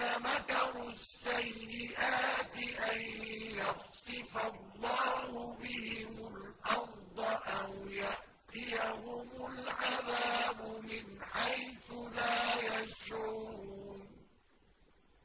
الَّذِينَ مَكَرُوا السَّيِّئَاتِ أَن يَخْسِفَ اللَّهُ بِهِمُ